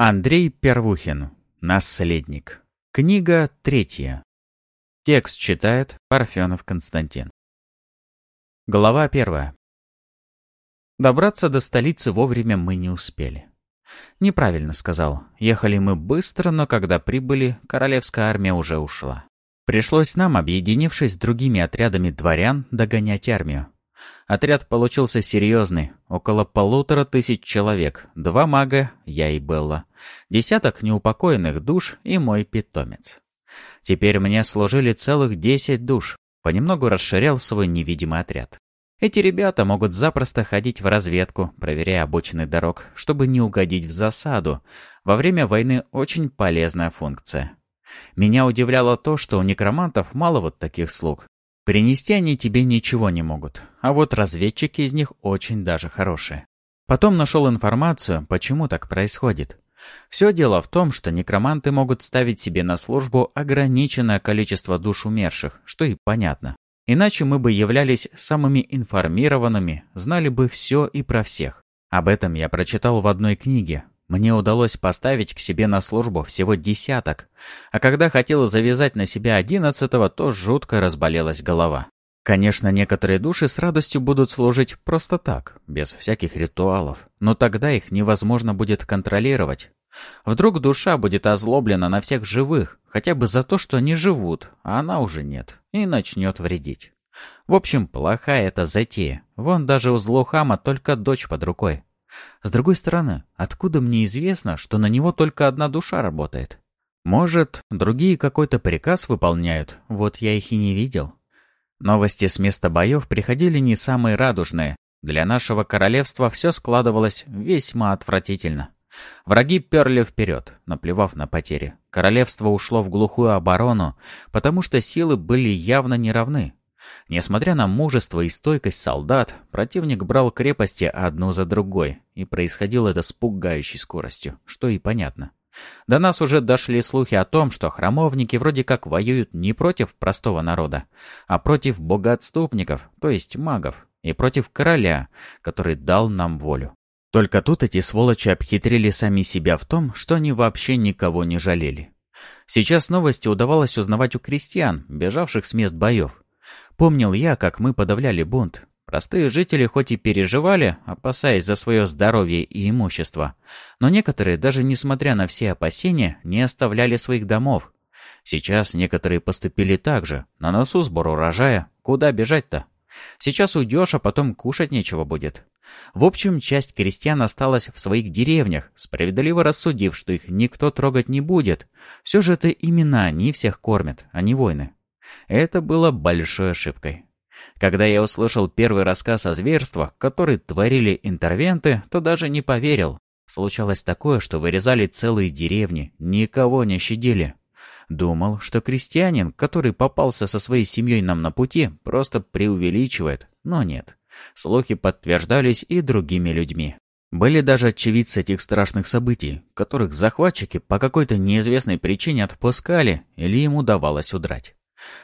Андрей Первухин. Наследник. Книга третья. Текст читает Парфенов Константин. Глава первая. Добраться до столицы вовремя мы не успели. Неправильно сказал. Ехали мы быстро, но когда прибыли, королевская армия уже ушла. Пришлось нам, объединившись с другими отрядами дворян, догонять армию. Отряд получился серьезный, около полутора тысяч человек, два мага, я и Белла, десяток неупокоенных душ и мой питомец. Теперь мне служили целых десять душ, понемногу расширял свой невидимый отряд. Эти ребята могут запросто ходить в разведку, проверяя обочины дорог, чтобы не угодить в засаду. Во время войны очень полезная функция. Меня удивляло то, что у некромантов мало вот таких слуг, Принести они тебе ничего не могут, а вот разведчики из них очень даже хорошие. Потом нашел информацию, почему так происходит. Все дело в том, что некроманты могут ставить себе на службу ограниченное количество душ умерших, что и понятно. Иначе мы бы являлись самыми информированными, знали бы все и про всех. Об этом я прочитал в одной книге, мне удалось поставить к себе на службу всего десяток, а когда хотела завязать на себя одиннадцатого, то жутко разболелась голова. Конечно, некоторые души с радостью будут служить просто так, без всяких ритуалов, но тогда их невозможно будет контролировать. Вдруг душа будет озлоблена на всех живых, хотя бы за то, что они живут, а она уже нет, и начнет вредить. В общем, плохая эта затея. Вон даже у злоухама только дочь под рукой. С другой стороны, откуда мне известно, что на него только одна душа работает? Может, другие какой-то приказ выполняют, вот я их и не видел. Новости с места боев приходили не самые радужные. Для нашего королевства все складывалось весьма отвратительно. Враги перли вперед, наплевав на потери. Королевство ушло в глухую оборону, потому что силы были явно неравны. Несмотря на мужество и стойкость солдат, противник брал крепости одну за другой, и происходило это с пугающей скоростью, что и понятно. До нас уже дошли слухи о том, что храмовники вроде как воюют не против простого народа, а против богоотступников, то есть магов, и против короля, который дал нам волю. Только тут эти сволочи обхитрили сами себя в том, что они вообще никого не жалели. Сейчас новости удавалось узнавать у крестьян, бежавших с мест боев. Помнил я, как мы подавляли бунт. Простые жители хоть и переживали, опасаясь за свое здоровье и имущество, но некоторые, даже несмотря на все опасения, не оставляли своих домов. Сейчас некоторые поступили так же. На носу сбор урожая. Куда бежать-то? Сейчас уйдешь, а потом кушать нечего будет. В общем, часть крестьян осталась в своих деревнях, справедливо рассудив, что их никто трогать не будет. Все же это именно они всех кормят, а не войны. Это было большой ошибкой. Когда я услышал первый рассказ о зверствах, которые творили интервенты, то даже не поверил. Случалось такое, что вырезали целые деревни, никого не щадили. Думал, что крестьянин, который попался со своей семьей нам на пути, просто преувеличивает, но нет. Слухи подтверждались и другими людьми. Были даже очевидцы этих страшных событий, которых захватчики по какой-то неизвестной причине отпускали или им удавалось удрать.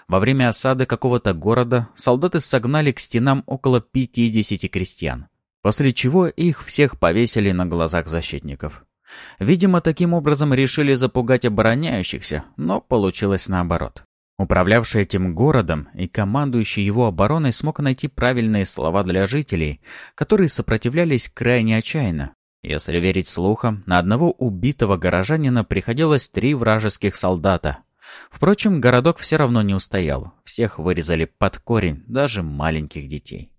Во время осады какого-то города солдаты согнали к стенам около 50 крестьян, после чего их всех повесили на глазах защитников. Видимо, таким образом решили запугать обороняющихся, но получилось наоборот. Управлявший этим городом и командующий его обороной смог найти правильные слова для жителей, которые сопротивлялись крайне отчаянно. Если верить слухам, на одного убитого горожанина приходилось три вражеских солдата, Впрочем, городок все равно не устоял. Всех вырезали под корень, даже маленьких детей.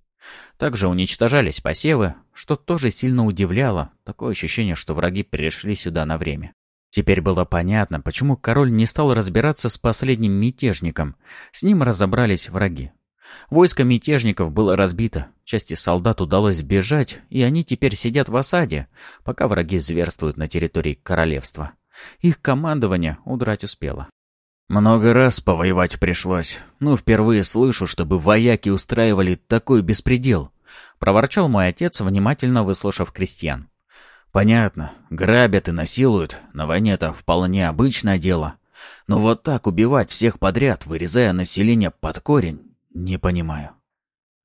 Также уничтожались посевы, что тоже сильно удивляло. Такое ощущение, что враги перешли сюда на время. Теперь было понятно, почему король не стал разбираться с последним мятежником. С ним разобрались враги. Войско мятежников было разбито, части солдат удалось сбежать, и они теперь сидят в осаде, пока враги зверствуют на территории королевства. Их командование удрать успело. Много раз повоевать пришлось. Ну, впервые слышу, чтобы вояки устраивали такой беспредел. Проворчал мой отец, внимательно выслушав крестьян. Понятно, грабят и насилуют. На войне это вполне обычное дело. Но вот так убивать всех подряд, вырезая население под корень, не понимаю.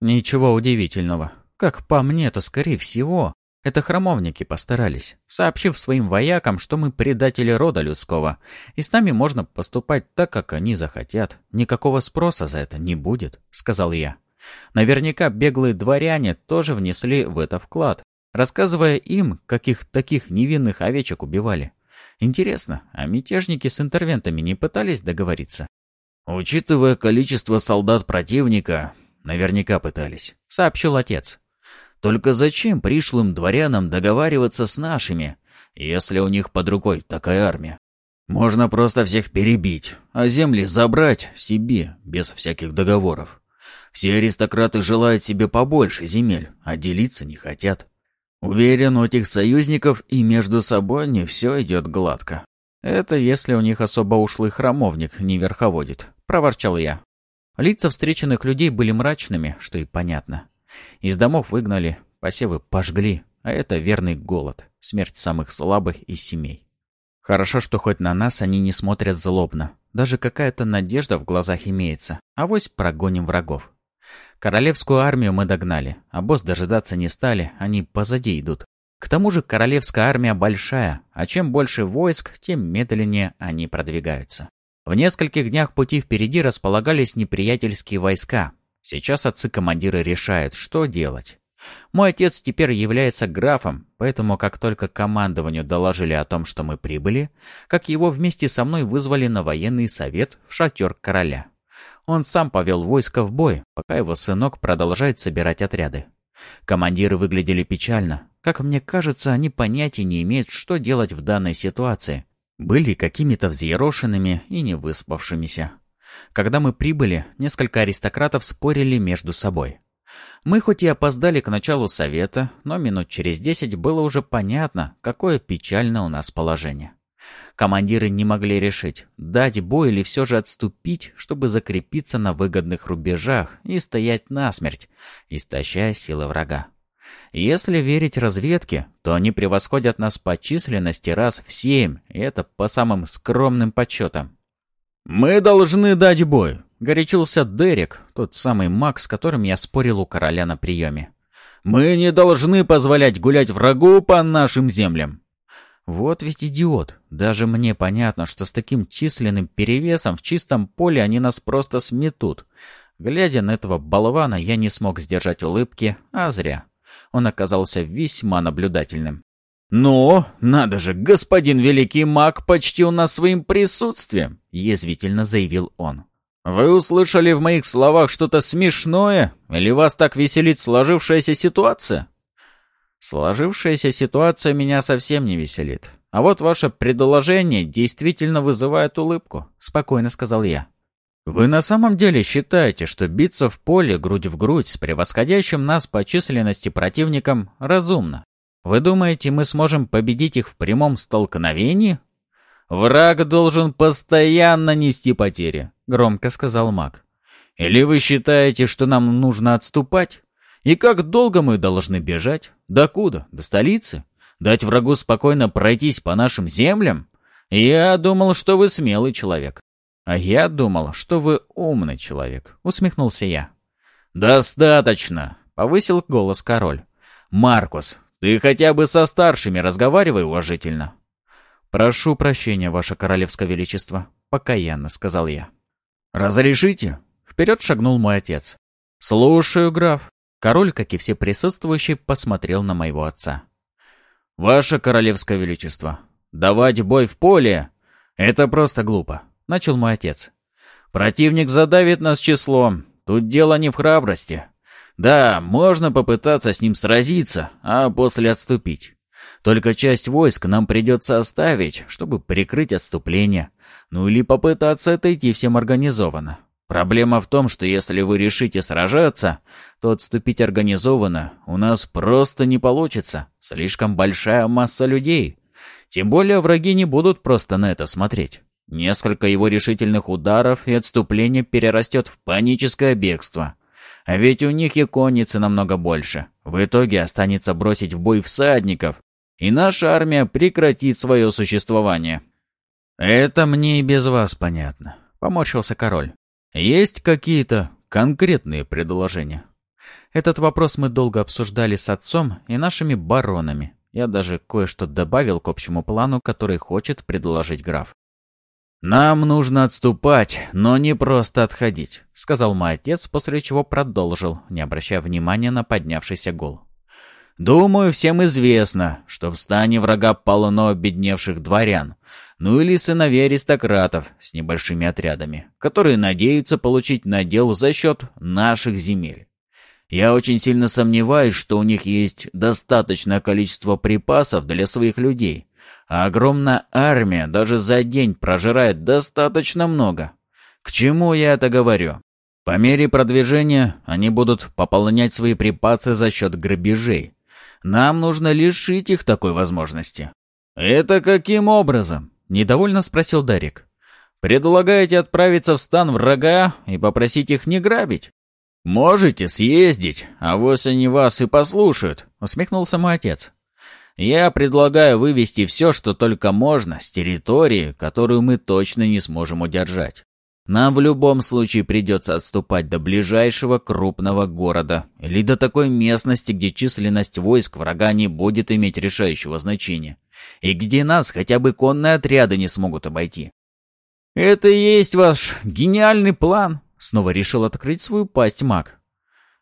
Ничего удивительного. Как по мне, то, скорее всего, Это храмовники постарались, сообщив своим воякам, что мы предатели рода людского, и с нами можно поступать так, как они захотят. Никакого спроса за это не будет», — сказал я. Наверняка беглые дворяне тоже внесли в это вклад, рассказывая им, каких таких невинных овечек убивали. Интересно, а мятежники с интервентами не пытались договориться? «Учитывая количество солдат противника, наверняка пытались», — сообщил отец. Только зачем пришлым дворянам договариваться с нашими, если у них под рукой такая армия? Можно просто всех перебить, а земли забрать себе, без всяких договоров. Все аристократы желают себе побольше земель, а делиться не хотят. Уверен, у этих союзников и между собой не все идет гладко. Это если у них особо ушлый храмовник не верховодит, проворчал я. Лица встреченных людей были мрачными, что и понятно. Из домов выгнали, посевы пожгли, а это верный голод, смерть самых слабых из семей. Хорошо, что хоть на нас они не смотрят злобно. Даже какая-то надежда в глазах имеется. А вось прогоним врагов. Королевскую армию мы догнали, а босс дожидаться не стали, они позади идут. К тому же королевская армия большая, а чем больше войск, тем медленнее они продвигаются. В нескольких днях пути впереди располагались неприятельские войска, Сейчас отцы-командиры решают, что делать. Мой отец теперь является графом, поэтому как только командованию доложили о том, что мы прибыли, как его вместе со мной вызвали на военный совет в шатер короля. Он сам повел войско в бой, пока его сынок продолжает собирать отряды. Командиры выглядели печально. Как мне кажется, они понятия не имеют, что делать в данной ситуации. Были какими-то взъерошенными и невыспавшимися. Когда мы прибыли, несколько аристократов спорили между собой. Мы хоть и опоздали к началу совета, но минут через десять было уже понятно, какое печальное у нас положение. Командиры не могли решить, дать бой или все же отступить, чтобы закрепиться на выгодных рубежах и стоять насмерть, истощая силы врага. Если верить разведке, то они превосходят нас по численности раз в семь, и это по самым скромным подсчетам. «Мы должны дать бой», — горячился Дерек, тот самый маг, с которым я спорил у короля на приеме. «Мы не должны позволять гулять врагу по нашим землям». Вот ведь идиот. Даже мне понятно, что с таким численным перевесом в чистом поле они нас просто сметут. Глядя на этого болвана, я не смог сдержать улыбки, а зря. Он оказался весьма наблюдательным. «Ну, надо же, господин великий маг почтил нас своим присутствием», — язвительно заявил он. «Вы услышали в моих словах что-то смешное? Или вас так веселит сложившаяся ситуация?» «Сложившаяся ситуация меня совсем не веселит. А вот ваше предложение действительно вызывает улыбку», — спокойно сказал я. «Вы на самом деле считаете, что биться в поле грудь в грудь с превосходящим нас по численности противником разумно?» Вы думаете, мы сможем победить их в прямом столкновении? Враг должен постоянно нести потери, громко сказал маг. Или вы считаете, что нам нужно отступать? И как долго мы должны бежать? До куда? До столицы? Дать врагу спокойно пройтись по нашим землям? Я думал, что вы смелый человек. А я думал, что вы умный человек, усмехнулся я. Достаточно, повысил голос король. Маркус, ты хотя бы со старшими разговаривай уважительно. Прошу прощения, ваше королевское величество, покаянно сказал я. Разрешите? Вперед шагнул мой отец. Слушаю, граф. Король, как и все присутствующие, посмотрел на моего отца. «Ваше королевское величество, давать бой в поле — это просто глупо», — начал мой отец. «Противник задавит нас числом. Тут дело не в храбрости. Да, можно попытаться с ним сразиться, а после отступить. Только часть войск нам придется оставить, чтобы прикрыть отступление. Ну или попытаться отойти всем организованно. Проблема в том, что если вы решите сражаться, то отступить организованно у нас просто не получится. Слишком большая масса людей. Тем более враги не будут просто на это смотреть. Несколько его решительных ударов и отступление перерастет в паническое бегство. А ведь у них и конницы намного больше. В итоге останется бросить в бой всадников, и наша армия прекратит свое существование. «Это мне и без вас понятно», — поморщился король. «Есть какие-то конкретные предложения?» Этот вопрос мы долго обсуждали с отцом и нашими баронами. Я даже кое-что добавил к общему плану, который хочет предложить граф. «Нам нужно отступать, но не просто отходить», — сказал мой отец, после чего продолжил, не обращая внимания на поднявшийся гол. «Думаю, всем известно, что в стане врага полно обедневших дворян, ну или сыновей аристократов с небольшими отрядами, которые надеются получить надел за счет наших земель. Я очень сильно сомневаюсь, что у них есть достаточное количество припасов для своих людей, а огромная армия даже за день прожирает достаточно много. К чему я это говорю? По мере продвижения они будут пополнять свои припасы за счет грабежей. Нам нужно лишить их такой возможности. «Это каким образом?» Недовольно спросил Дарик. «Предлагаете отправиться в стан врага и попросить их не грабить?» «Можете съездить, а вось они вас и послушают», — усмехнулся мой отец. «Я предлагаю вывести все, что только можно, с территории, которую мы точно не сможем удержать. Нам в любом случае придется отступать до ближайшего крупного города или до такой местности, где численность войск врага не будет иметь решающего значения и где нас хотя бы конные отряды не смогут обойти. «Это и есть ваш гениальный план», — снова решил открыть свою пасть маг.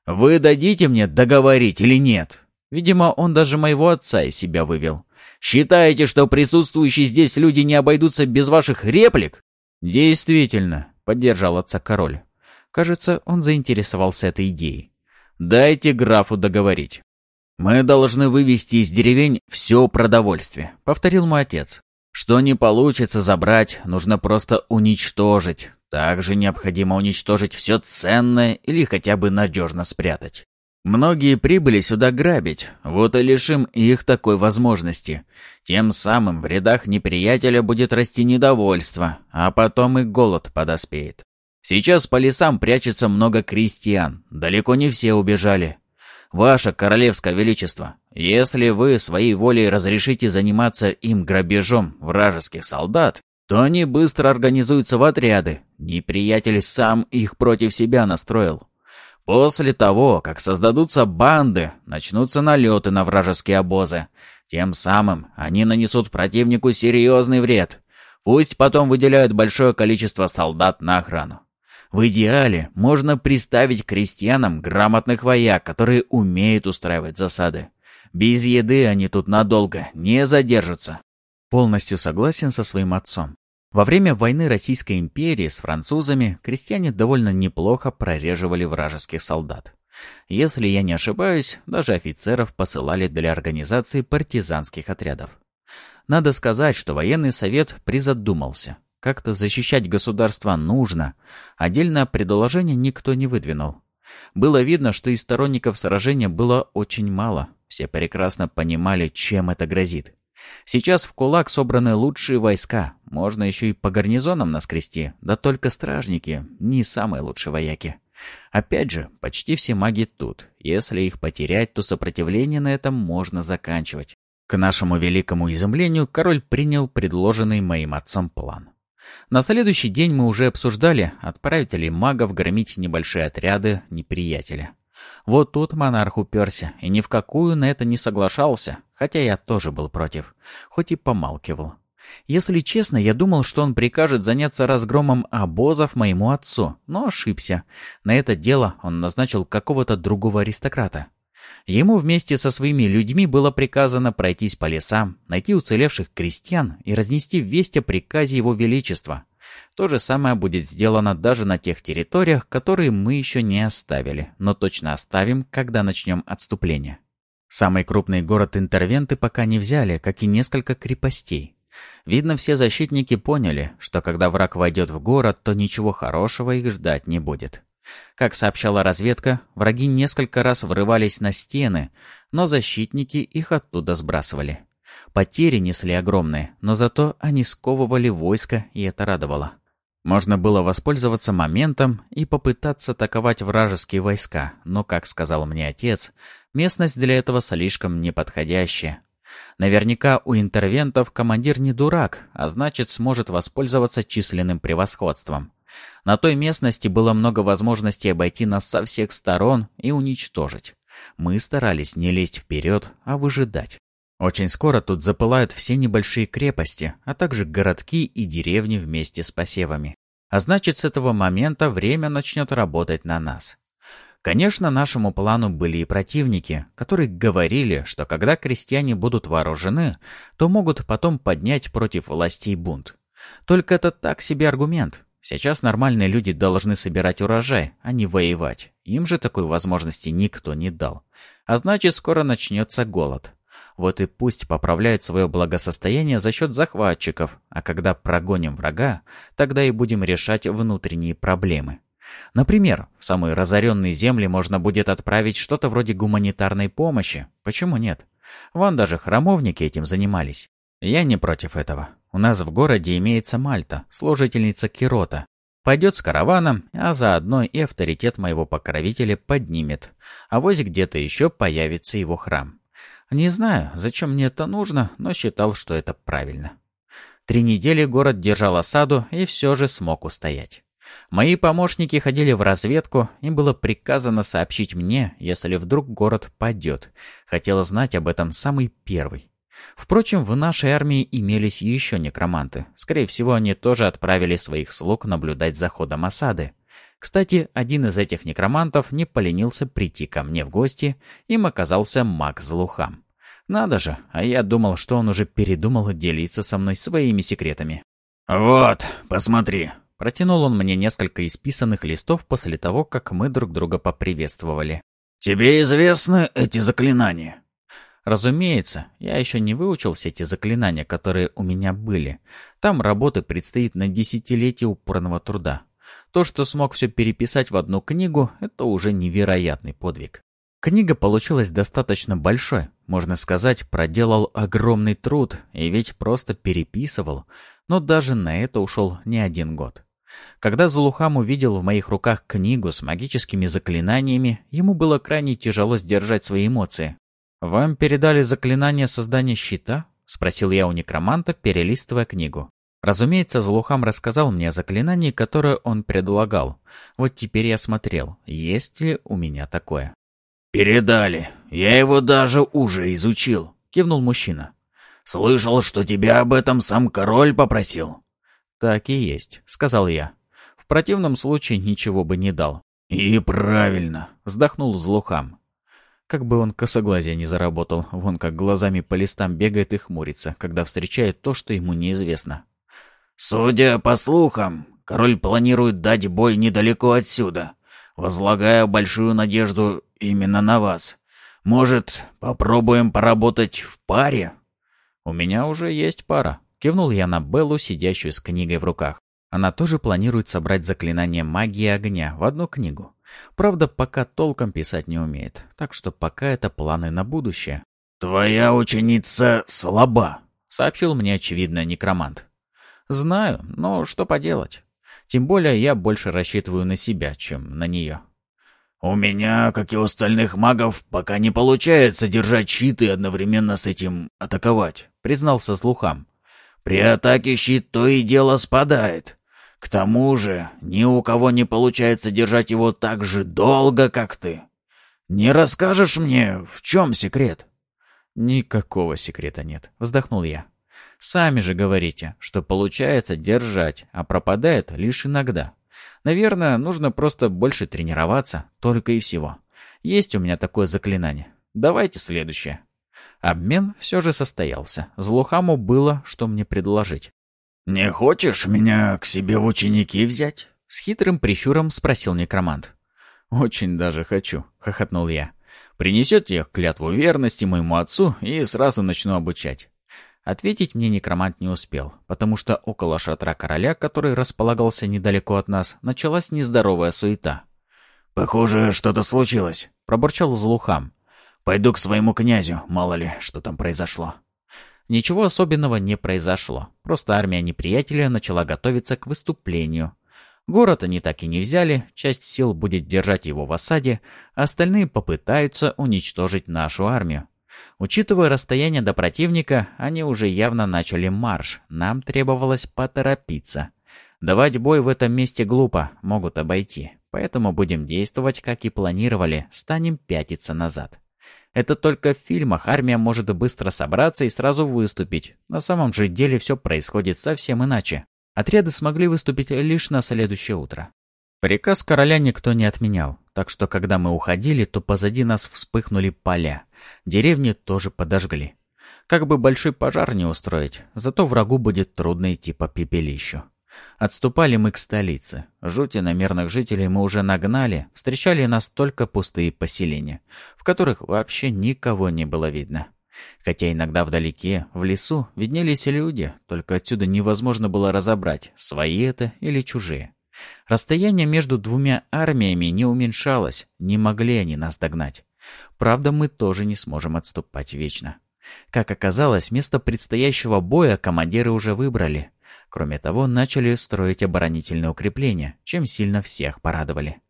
«Вы дадите мне договорить или нет?» Видимо, он даже моего отца из себя вывел. «Считаете, что присутствующие здесь люди не обойдутся без ваших реплик?» «Действительно», — поддержал отца король. Кажется, он заинтересовался этой идеей. «Дайте графу договорить». «Мы должны вывести из деревень все продовольствие», — повторил мой отец. «Что не получится забрать, нужно просто уничтожить. Также необходимо уничтожить все ценное или хотя бы надежно спрятать. Многие прибыли сюда грабить, вот и лишим их такой возможности. Тем самым в рядах неприятеля будет расти недовольство, а потом и голод подоспеет. Сейчас по лесам прячется много крестьян, далеко не все убежали, «Ваше Королевское Величество, если вы своей волей разрешите заниматься им грабежом вражеских солдат, то они быстро организуются в отряды. Неприятель сам их против себя настроил. После того, как создадутся банды, начнутся налеты на вражеские обозы. Тем самым они нанесут противнику серьезный вред. Пусть потом выделяют большое количество солдат на охрану. В идеале можно приставить крестьянам грамотных вояк, которые умеют устраивать засады. Без еды они тут надолго не задержатся. Полностью согласен со своим отцом. Во время войны Российской империи с французами крестьяне довольно неплохо прореживали вражеских солдат. Если я не ошибаюсь, даже офицеров посылали для организации партизанских отрядов. Надо сказать, что военный совет призадумался. Как-то защищать государство нужно. Отдельное предложение никто не выдвинул. Было видно, что из сторонников сражения было очень мало. Все прекрасно понимали, чем это грозит. Сейчас в кулак собраны лучшие войска. Можно еще и по гарнизонам наскрести. Да только стражники не самые лучшие вояки. Опять же, почти все маги тут. Если их потерять, то сопротивление на этом можно заканчивать. К нашему великому изумлению король принял предложенный моим отцом план. На следующий день мы уже обсуждали, отправить ли магов громить небольшие отряды неприятеля. Вот тут монарх уперся и ни в какую на это не соглашался, хотя я тоже был против, хоть и помалкивал. Если честно, я думал, что он прикажет заняться разгромом обозов моему отцу, но ошибся. На это дело он назначил какого-то другого аристократа. Ему вместе со своими людьми было приказано пройтись по лесам, найти уцелевших крестьян и разнести весть о приказе его величества. То же самое будет сделано даже на тех территориях, которые мы еще не оставили, но точно оставим, когда начнем отступление. Самый крупный город интервенты пока не взяли, как и несколько крепостей. Видно, все защитники поняли, что когда враг войдет в город, то ничего хорошего их ждать не будет. Как сообщала разведка, враги несколько раз врывались на стены, но защитники их оттуда сбрасывали. Потери несли огромные, но зато они сковывали войско, и это радовало. Можно было воспользоваться моментом и попытаться атаковать вражеские войска, но, как сказал мне отец, местность для этого слишком неподходящая. Наверняка у интервентов командир не дурак, а значит сможет воспользоваться численным превосходством. На той местности было много возможностей обойти нас со всех сторон и уничтожить. Мы старались не лезть вперед, а выжидать. Очень скоро тут запылают все небольшие крепости, а также городки и деревни вместе с посевами. А значит, с этого момента время начнет работать на нас. Конечно, нашему плану были и противники, которые говорили, что когда крестьяне будут вооружены, то могут потом поднять против властей бунт. Только это так себе аргумент. Сейчас нормальные люди должны собирать урожай, а не воевать. Им же такой возможности никто не дал. А значит, скоро начнется голод. Вот и пусть поправляют свое благосостояние за счет захватчиков, а когда прогоним врага, тогда и будем решать внутренние проблемы. Например, в самые разоренные земли можно будет отправить что-то вроде гуманитарной помощи. Почему нет? Вон даже храмовники этим занимались. Я не против этого. У нас в городе имеется Мальта, служительница Кирота. Пойдет с караваном, а заодно и авторитет моего покровителя поднимет. А вось где-то еще появится его храм. Не знаю, зачем мне это нужно, но считал, что это правильно. Три недели город держал осаду и все же смог устоять. Мои помощники ходили в разведку, им было приказано сообщить мне, если вдруг город падет. Хотела знать об этом самый первый. Впрочем, в нашей армии имелись еще некроманты. Скорее всего, они тоже отправили своих слуг наблюдать за ходом осады. Кстати, один из этих некромантов не поленился прийти ко мне в гости, им оказался маг Злухам. Надо же, а я думал, что он уже передумал делиться со мной своими секретами. «Вот, посмотри». Протянул он мне несколько исписанных листов после того, как мы друг друга поприветствовали. «Тебе известны эти заклинания?» Разумеется, я еще не выучил все эти заклинания, которые у меня были. Там работы предстоит на десятилетие упорного труда. То, что смог все переписать в одну книгу, это уже невероятный подвиг. Книга получилась достаточно большой, можно сказать, проделал огромный труд и ведь просто переписывал, но даже на это ушел не один год. Когда Зулухам увидел в моих руках книгу с магическими заклинаниями, ему было крайне тяжело сдержать свои эмоции. «Вам передали заклинание создания щита?» — спросил я у некроманта, перелистывая книгу. Разумеется, Злухам рассказал мне о заклинании, которое он предлагал. Вот теперь я смотрел, есть ли у меня такое. «Передали. Я его даже уже изучил», — кивнул мужчина. «Слышал, что тебя об этом сам король попросил». «Так и есть», — сказал я. «В противном случае ничего бы не дал». «И правильно», — вздохнул Злухам. Как бы он косоглазия не заработал, вон как глазами по листам бегает и хмурится, когда встречает то, что ему неизвестно. Судя по слухам, король планирует дать бой недалеко отсюда, возлагая большую надежду именно на вас. Может, попробуем поработать в паре? У меня уже есть пара. Кивнул я на Беллу, сидящую с книгой в руках. Она тоже планирует собрать заклинание магии огня в одну книгу. Правда, пока толком писать не умеет, так что пока это планы на будущее. «Твоя ученица слаба», — сообщил мне очевидно некромант. Знаю, но что поделать. Тем более я больше рассчитываю на себя, чем на нее. «У меня, как и у остальных магов, пока не получается держать щит и одновременно с этим атаковать», — признался Слухам. «При атаке щит то и дело спадает. К тому же ни у кого не получается держать его так же долго, как ты. Не расскажешь мне, в чем секрет?» «Никакого секрета нет», — вздохнул я. Сами же говорите, что получается держать, а пропадает лишь иногда. Наверное, нужно просто больше тренироваться, только и всего. Есть у меня такое заклинание. Давайте следующее. Обмен все же состоялся. Злухаму было, что мне предложить. «Не хочешь меня к себе в ученики взять?» С хитрым прищуром спросил некромант. «Очень даже хочу», — хохотнул я. «Принесете клятву верности моему отцу и сразу начну обучать. Ответить мне некромант не успел, потому что около шатра короля, который располагался недалеко от нас, началась нездоровая суета. «Похоже, что-то случилось», — пробурчал Злухам. «Пойду к своему князю, мало ли, что там произошло». Ничего особенного не произошло, просто армия неприятеля начала готовиться к выступлению. Город они так и не взяли, часть сил будет держать его в осаде, а остальные попытаются уничтожить нашу армию. Учитывая расстояние до противника, они уже явно начали марш. Нам требовалось поторопиться. Давать бой в этом месте глупо, могут обойти. Поэтому будем действовать, как и планировали, станем пятиться назад. Это только в фильмах армия может быстро собраться и сразу выступить. На самом же деле все происходит совсем иначе. Отряды смогли выступить лишь на следующее утро. Приказ короля никто не отменял, так что когда мы уходили, то позади нас вспыхнули поля. Деревни тоже подожгли. Как бы большой пожар не устроить, зато врагу будет трудно идти по пепелищу. Отступали мы к столице. Жути на мирных жителей мы уже нагнали, встречали нас только пустые поселения, в которых вообще никого не было видно. Хотя иногда вдалеке, в лесу, виднелись люди, только отсюда невозможно было разобрать, свои это или чужие. Расстояние между двумя армиями не уменьшалось, не могли они нас догнать. Правда, мы тоже не сможем отступать вечно. Как оказалось, место предстоящего боя командиры уже выбрали. Кроме того, начали строить оборонительные укрепления, чем сильно всех порадовали.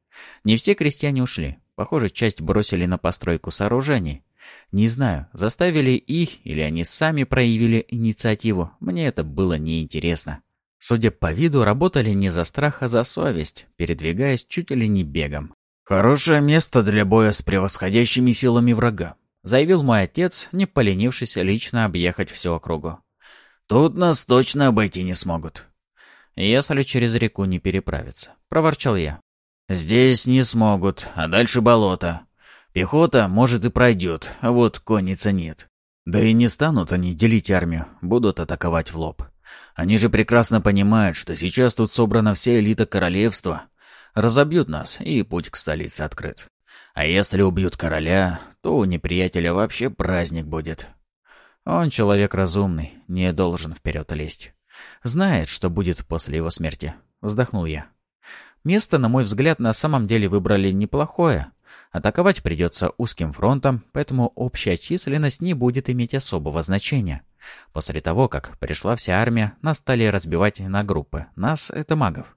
Не все крестьяне ушли. Похоже, часть бросили на постройку сооружений. Не знаю, заставили их или они сами проявили инициативу. Мне это было неинтересно. Судя по виду, работали не за страх, а за совесть, передвигаясь чуть ли не бегом. «Хорошее место для боя с превосходящими силами врага», заявил мой отец, не поленившись лично объехать всю округу. Тут нас точно обойти не смогут. Если через реку не переправиться, проворчал я. Здесь не смогут, а дальше болото. Пехота, может, и пройдет, а вот конница нет. Да и не станут они делить армию, будут атаковать в лоб. Они же прекрасно понимают, что сейчас тут собрана вся элита королевства. Разобьют нас, и путь к столице открыт. А если убьют короля, то у неприятеля вообще праздник будет. Он человек разумный, не должен вперед лезть. Знает, что будет после его смерти. Вздохнул я. Место, на мой взгляд, на самом деле выбрали неплохое. Атаковать придется узким фронтом, поэтому общая численность не будет иметь особого значения. После того, как пришла вся армия, нас стали разбивать на группы. Нас — это магов.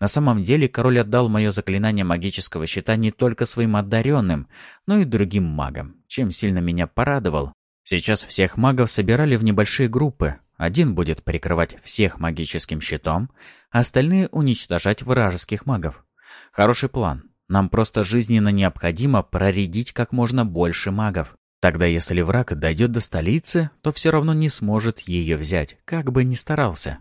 На самом деле король отдал мое заклинание магического щита не только своим одаренным, но и другим магам, чем сильно меня порадовал, Сейчас всех магов собирали в небольшие группы. Один будет прикрывать всех магическим щитом, а остальные уничтожать вражеских магов. Хороший план. Нам просто жизненно необходимо проредить как можно больше магов. Тогда если враг дойдет до столицы, то все равно не сможет ее взять, как бы ни старался.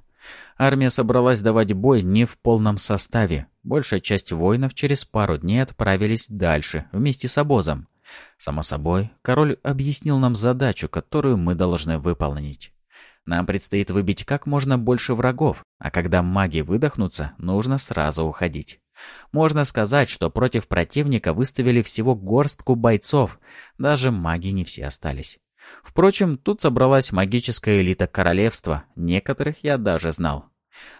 Армия собралась давать бой не в полном составе. Большая часть воинов через пару дней отправились дальше, вместе с обозом. Само собой, король объяснил нам задачу, которую мы должны выполнить. Нам предстоит выбить как можно больше врагов, а когда маги выдохнутся, нужно сразу уходить. Можно сказать, что против противника выставили всего горстку бойцов, даже маги не все остались. Впрочем, тут собралась магическая элита королевства, некоторых я даже знал.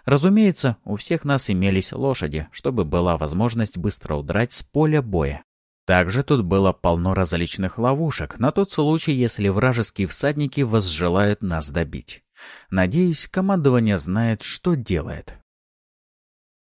Разумеется, у всех нас имелись лошади, чтобы была возможность быстро удрать с поля боя. Также тут было полно различных ловушек на тот случай, если вражеские всадники возжелают нас добить. Надеюсь, командование знает, что делает.